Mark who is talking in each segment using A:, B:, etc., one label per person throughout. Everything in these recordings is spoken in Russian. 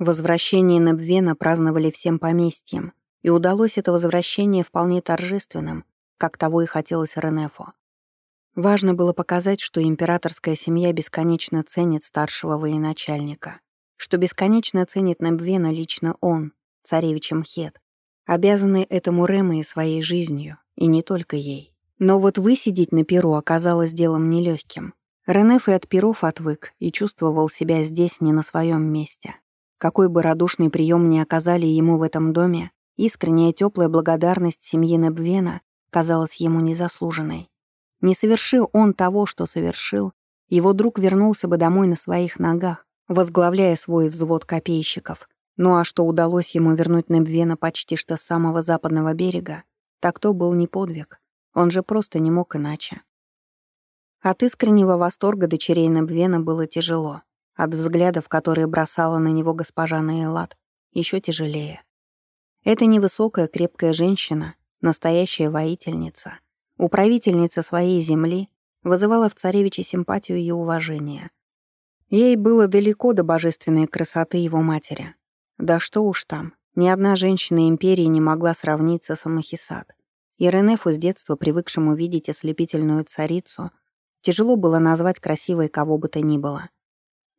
A: Возвращение Небвена праздновали всем поместьем, и удалось это возвращение вполне торжественным, как того и хотелось Ренефу. Важно было показать, что императорская семья бесконечно ценит старшего военачальника, что бесконечно ценит Небвена лично он, царевич Мхет, обязанный этому Рэме и своей жизнью, и не только ей. Но вот высидеть на перу оказалось делом нелегким. Ренеф и от перов отвык и чувствовал себя здесь не на своем месте. Какой бы радушный прием ни оказали ему в этом доме, искренняя теплая благодарность семьи Небвена казалась ему незаслуженной. Не совершил он того, что совершил, его друг вернулся бы домой на своих ногах, возглавляя свой взвод копейщиков. Ну а что удалось ему вернуть Небвена почти что с самого западного берега, так то был не подвиг. Он же просто не мог иначе. От искреннего восторга дочерей Небвена было тяжело. От взглядов, которые бросала на него госпожа Наэлат, еще тяжелее. Это невысокая, крепкая женщина, настоящая воительница, управительница своей земли, вызывала в царевиче симпатию и уважение. Ей было далеко до божественной красоты его матери. Да что уж там, ни одна женщина империи не могла сравниться с Амахисад. И Ренефу с детства, привыкшему видеть ослепительную царицу, тяжело было назвать красивой кого бы то ни было.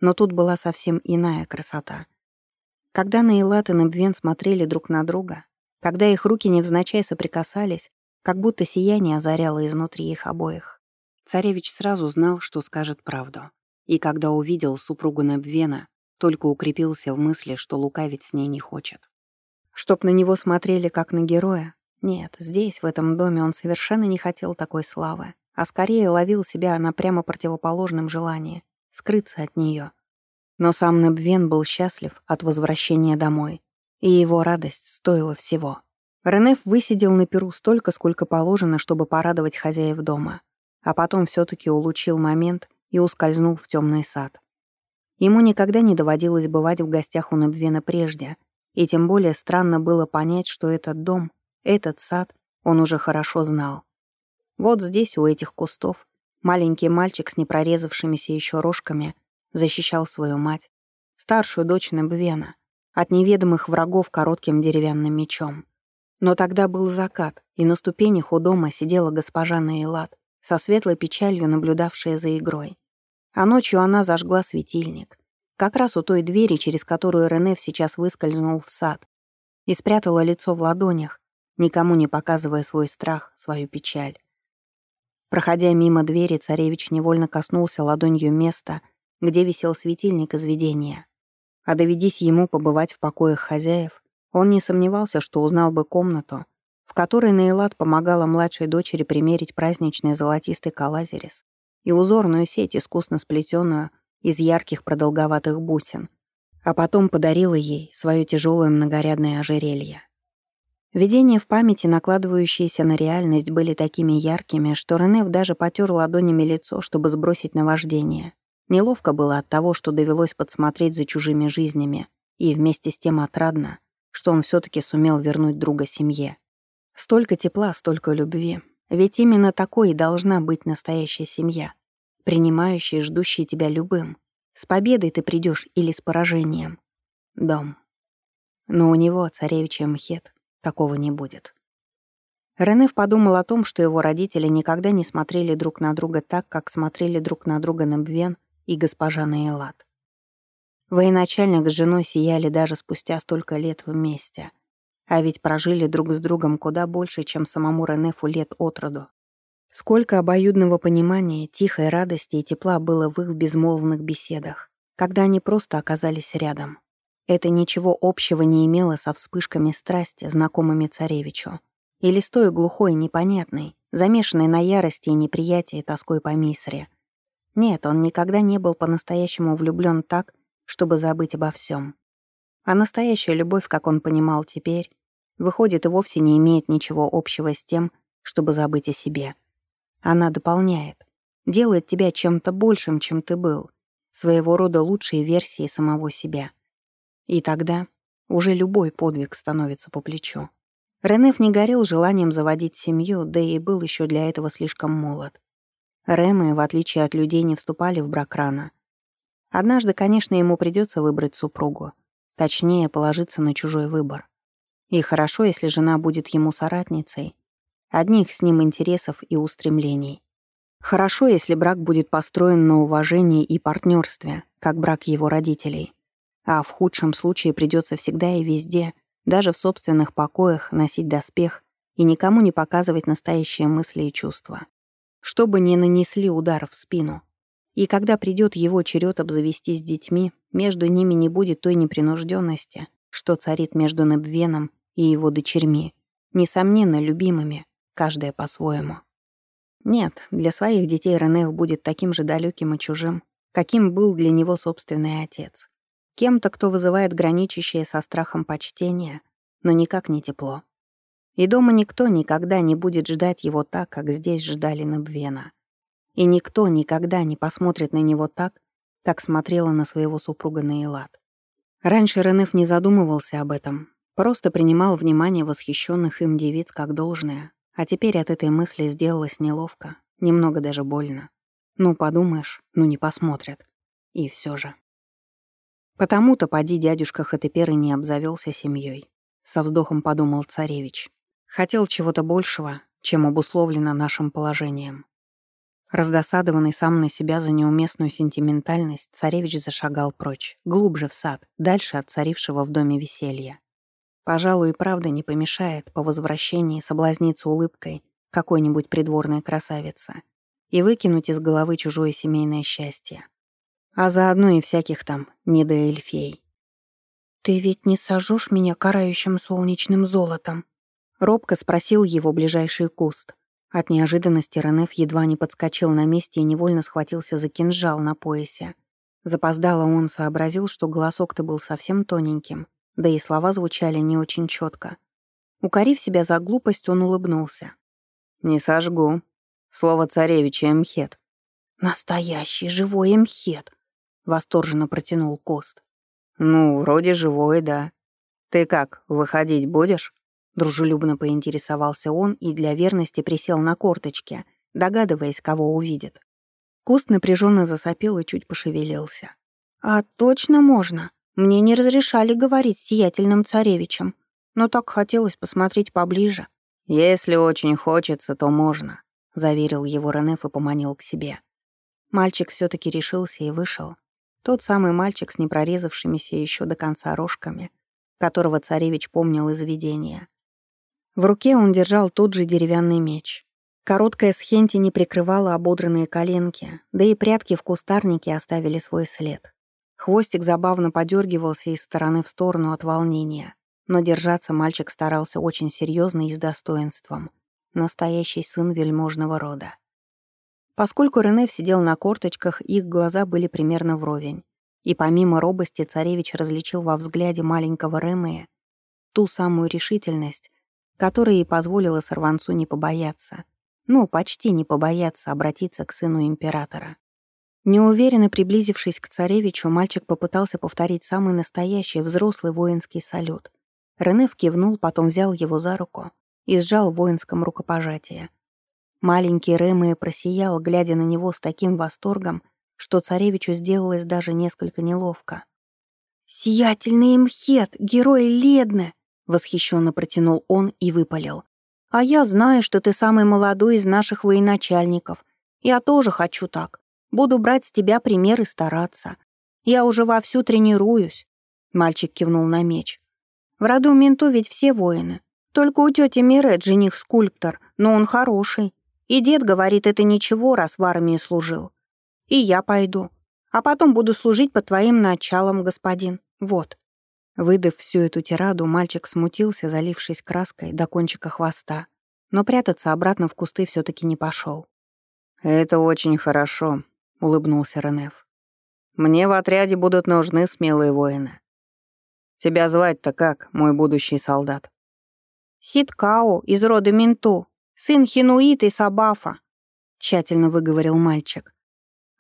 A: Но тут была совсем иная красота. Когда Наилат и Набвен смотрели друг на друга, когда их руки невзначай соприкасались, как будто сияние озаряло изнутри их обоих, царевич сразу знал, что скажет правду. И когда увидел супругу Набвена, только укрепился в мысли, что лукавить с ней не хочет. Чтоб на него смотрели как на героя? Нет, здесь, в этом доме, он совершенно не хотел такой славы, а скорее ловил себя на прямо противоположном желании скрыться от нее. Но сам Небвен был счастлив от возвращения домой, и его радость стоила всего. Ренеф высидел на перу столько, сколько положено, чтобы порадовать хозяев дома, а потом все таки улучил момент и ускользнул в темный сад. Ему никогда не доводилось бывать в гостях у Небвена прежде, и тем более странно было понять, что этот дом, этот сад он уже хорошо знал. Вот здесь, у этих кустов, Маленький мальчик с непрорезавшимися еще рожками защищал свою мать, старшую дочь Небвена, от неведомых врагов коротким деревянным мечом. Но тогда был закат, и на ступенях у дома сидела госпожа Наилат, со светлой печалью наблюдавшая за игрой. А ночью она зажгла светильник, как раз у той двери, через которую Ренеф сейчас выскользнул в сад, и спрятала лицо в ладонях, никому не показывая свой страх, свою печаль. Проходя мимо двери, царевич невольно коснулся ладонью места, где висел светильник из видения. А доведись ему побывать в покоях хозяев, он не сомневался, что узнал бы комнату, в которой Наилат помогала младшей дочери примерить праздничный золотистый калазерис и узорную сеть, искусно сплетенную из ярких продолговатых бусин, а потом подарила ей свое тяжелое многорядное ожерелье. Видения в памяти, накладывающиеся на реальность, были такими яркими, что Ренев даже потер ладонями лицо, чтобы сбросить наваждение. Неловко было от того, что довелось подсмотреть за чужими жизнями, и вместе с тем отрадно, что он все таки сумел вернуть друга семье. Столько тепла, столько любви. Ведь именно такой и должна быть настоящая семья, принимающая и ждущая тебя любым. С победой ты придешь или с поражением. Дом. Но у него, царевича Мхет, Такого не будет. Ренеф подумал о том, что его родители никогда не смотрели друг на друга так, как смотрели друг на друга Набвен и госпожа Наэлат. Военачальник с женой сияли даже спустя столько лет вместе. А ведь прожили друг с другом куда больше, чем самому Ренефу лет от роду. Сколько обоюдного понимания, тихой радости и тепла было в их безмолвных беседах, когда они просто оказались рядом. Это ничего общего не имело со вспышками страсти, знакомыми царевичу. Или с той глухой, непонятной, замешанной на ярости и неприятии тоской по мисре. Нет, он никогда не был по-настоящему влюблён так, чтобы забыть обо всём. А настоящая любовь, как он понимал теперь, выходит и вовсе не имеет ничего общего с тем, чтобы забыть о себе. Она дополняет, делает тебя чем-то большим, чем ты был, своего рода лучшей версией самого себя. И тогда уже любой подвиг становится по плечу. Ренеф не горел желанием заводить семью, да и был еще для этого слишком молод. Ремы, в отличие от людей, не вступали в брак рано. Однажды, конечно, ему придется выбрать супругу. точнее, положиться на чужой выбор. И хорошо, если жена будет ему соратницей, одних с ним интересов и устремлений. Хорошо, если брак будет построен на уважении и партнерстве, как брак его родителей. А в худшем случае придется всегда и везде, даже в собственных покоях, носить доспех и никому не показывать настоящие мысли и чувства. Чтобы не нанесли удар в спину. И когда придет его черед обзавестись детьми, между ними не будет той непринужденности, что царит между Небвеном и его дочерьми, несомненно, любимыми, каждая по-своему. Нет, для своих детей Ренеф будет таким же далеким и чужим, каким был для него собственный отец. Кем-то, кто вызывает граничащее со страхом почтение, но никак не тепло. И дома никто никогда не будет ждать его так, как здесь ждали Набвена. И никто никогда не посмотрит на него так, как смотрела на своего супруга Наилат. Раньше Ренеф не задумывался об этом, просто принимал внимание восхищенных им девиц как должное, а теперь от этой мысли сделалось неловко, немного даже больно. Ну, подумаешь, ну не посмотрят. И все же. Потому-то поди дядюшка Хатепер и не обзавелся семьей. Со вздохом подумал царевич. Хотел чего-то большего, чем обусловлено нашим положением. Раздосадованный сам на себя за неуместную сентиментальность, царевич зашагал прочь, глубже в сад, дальше от царившего в доме веселья. Пожалуй, и правда не помешает по возвращении соблазниться улыбкой какой-нибудь придворной красавицы и выкинуть из головы чужое семейное счастье. А заодно и всяких там недоэльфей. «Ты ведь не сожжешь меня карающим солнечным золотом?» Робко спросил его ближайший куст. От неожиданности Ренеф едва не подскочил на месте и невольно схватился за кинжал на поясе. Запоздало он сообразил, что голосок-то был совсем тоненьким, да и слова звучали не очень четко. Укорив себя за глупость, он улыбнулся. «Не сожгу. Слово царевича Эмхет». «Настоящий живой Эмхет», — восторженно протянул Кост. «Ну, вроде живой, да. Ты как, выходить будешь?» Дружелюбно поинтересовался он и для верности присел на корточки, догадываясь, кого увидит. Куст напряженно засопел и чуть пошевелился. «А точно можно?» Мне не разрешали говорить с сиятельным царевичем, но так хотелось посмотреть поближе. «Если очень хочется, то можно», — заверил его Ренеф и поманил к себе. Мальчик все таки решился и вышел. Тот самый мальчик с непрорезавшимися еще до конца рожками, которого царевич помнил из видения. В руке он держал тот же деревянный меч. Короткая схенти не прикрывала ободранные коленки, да и прятки в кустарнике оставили свой след. Хвостик забавно подергивался из стороны в сторону от волнения, но держаться мальчик старался очень серьезно и с достоинством. Настоящий сын вельможного рода. Поскольку Ренеф сидел на корточках, их глаза были примерно вровень. И помимо робости царевич различил во взгляде маленького Ремея ту самую решительность, которая и позволила сорванцу не побояться. Ну, почти не побояться обратиться к сыну императора. Неуверенно приблизившись к царевичу, мальчик попытался повторить самый настоящий взрослый воинский салют. Ренеф кивнул, потом взял его за руку и сжал в воинском рукопожатии. Маленький Рэмэ просиял, глядя на него с таким восторгом, что царевичу сделалось даже несколько неловко. «Сиятельный Мхет, герой Ледны!» — восхищенно протянул он и выпалил. «А я знаю, что ты самый молодой из наших военачальников. Я тоже хочу так. Буду брать с тебя пример и стараться. Я уже вовсю тренируюсь». Мальчик кивнул на меч. «В роду Менту ведь все воины. Только у тети Мирет жених скульптор, но он хороший. И дед говорит, это ничего, раз в армии служил. И я пойду. А потом буду служить под твоим началом, господин. Вот». Выдав всю эту тираду, мальчик смутился, залившись краской до кончика хвоста, но прятаться обратно в кусты все таки не пошел. «Это очень хорошо», — улыбнулся Ренеф. «Мне в отряде будут нужны смелые воины. Тебя звать-то как, мой будущий солдат?» «Ситкао из рода Минту, сын Хинуит и Сабафа», — тщательно выговорил мальчик.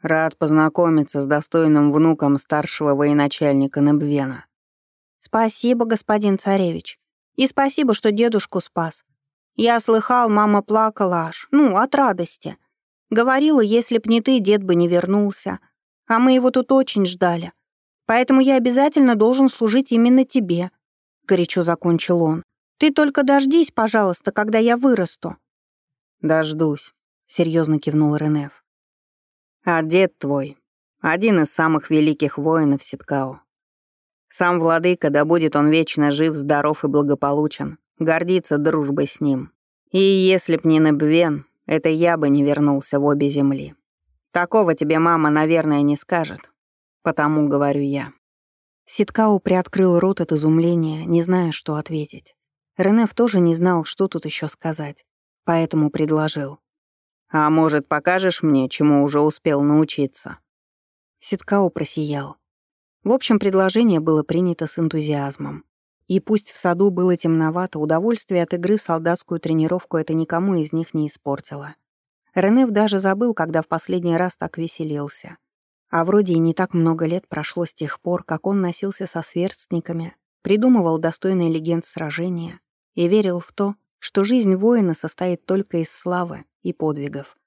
A: «Рад познакомиться с достойным внуком старшего военачальника Небвена». «Спасибо, господин царевич. И спасибо, что дедушку спас. Я слыхал, мама плакала аж, ну, от радости. Говорила, если б не ты, дед бы не вернулся. А мы его тут очень ждали. Поэтому я обязательно должен служить именно тебе», — горячо закончил он. «Ты только дождись, пожалуйста, когда я вырасту».
B: «Дождусь», — серьезно кивнул Ренеф. «А дед твой — один из самых великих воинов Ситкао. Сам владыка, да будет он вечно жив, здоров и благополучен, гордится дружбой с ним. И если б не Небвен, это я бы не вернулся в обе земли. Такого тебе мама, наверное, не скажет. Потому говорю я».
A: Ситкао приоткрыл рот от изумления, не зная, что ответить. Ренеф тоже не знал, что тут еще сказать, поэтому предложил.
B: «А может, покажешь мне, чему уже успел научиться?»
A: Ситкао просиял. В общем, предложение было принято с энтузиазмом. И пусть в саду было темновато, удовольствие от игры солдатскую тренировку это никому из них не испортило. Ренеф даже забыл, когда в последний раз так веселился. А вроде и не так много лет прошло с тех пор, как он носился со сверстниками, придумывал достойные легенд сражения и верил в то, что жизнь воина состоит только из славы и подвигов.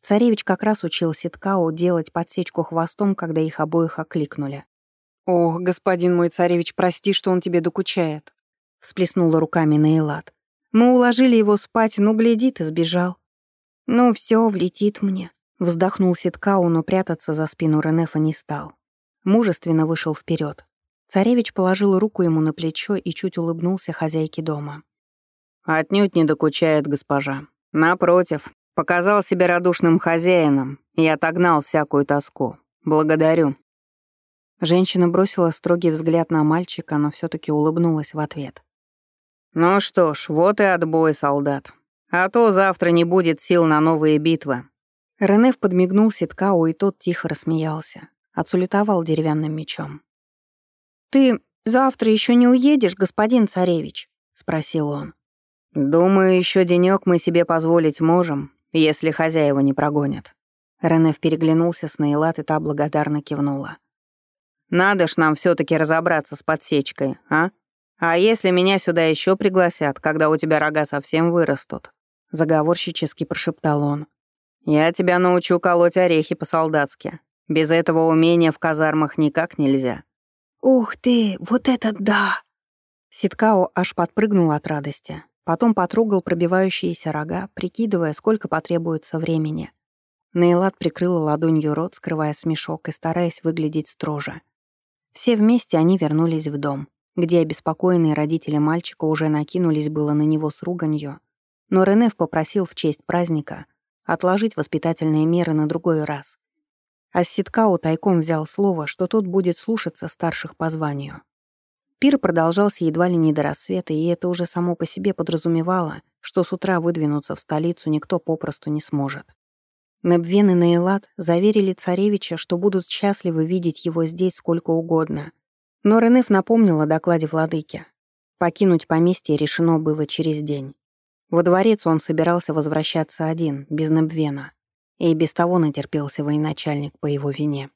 A: Царевич как раз учил Ситкао делать подсечку хвостом, когда их обоих окликнули.
C: «Ох, господин мой царевич, прости, что он тебе докучает», — всплеснула руками Наилат. «Мы уложили его спать, ну, глядит и сбежал».
A: «Ну все, влетит мне», Вздохнул Ситкау, но прятаться за спину Ренефа не стал. Мужественно вышел вперед. Царевич положил руку ему на плечо и чуть улыбнулся хозяйке дома.
B: «Отнюдь не докучает госпожа. Напротив, показал себя радушным хозяином и отогнал всякую тоску. Благодарю».
A: Женщина бросила строгий взгляд на мальчика, но все таки улыбнулась в ответ.
B: «Ну что ж, вот и отбой, солдат. А то завтра не будет сил на новые битвы.
A: Ренеф подмигнул Ситкау, и тот тихо рассмеялся. Отсулетовал деревянным мечом. «Ты завтра еще не уедешь, господин царевич?» — спросил он.
B: «Думаю, еще денек мы себе позволить можем, если хозяева не прогонят».
A: Ренеф переглянулся с Нейлат, и та благодарно кивнула.
B: «Надо ж нам все таки разобраться с подсечкой, а? А если меня сюда еще пригласят, когда у тебя рога совсем вырастут?» Заговорщически прошептал он. «Я тебя научу колоть орехи по-солдатски. Без этого умения в казармах никак нельзя».
A: «Ух ты, вот это да!» Ситкао аж подпрыгнул от радости. Потом потрогал пробивающиеся рога, прикидывая, сколько потребуется времени. Нейлат прикрыла ладонью рот, скрывая смешок и стараясь выглядеть строже. Все вместе они вернулись в дом, где обеспокоенные родители мальчика уже накинулись было на него с руганью, но Ренеф попросил в честь праздника отложить воспитательные меры на другой раз. А Ситкао тайком взял слово, что тот будет слушаться старших по званию. Пир продолжался едва ли не до рассвета, и это уже само по себе подразумевало, что с утра выдвинуться в столицу никто попросту не сможет. Небвен и Наилат заверили царевича, что будут счастливы видеть его здесь сколько угодно. Но Ренеф напомнил о докладе владыки. Покинуть поместье решено было через день. Во дворец он собирался возвращаться один, без Небвена, и без того натерпелся военачальник по его вине.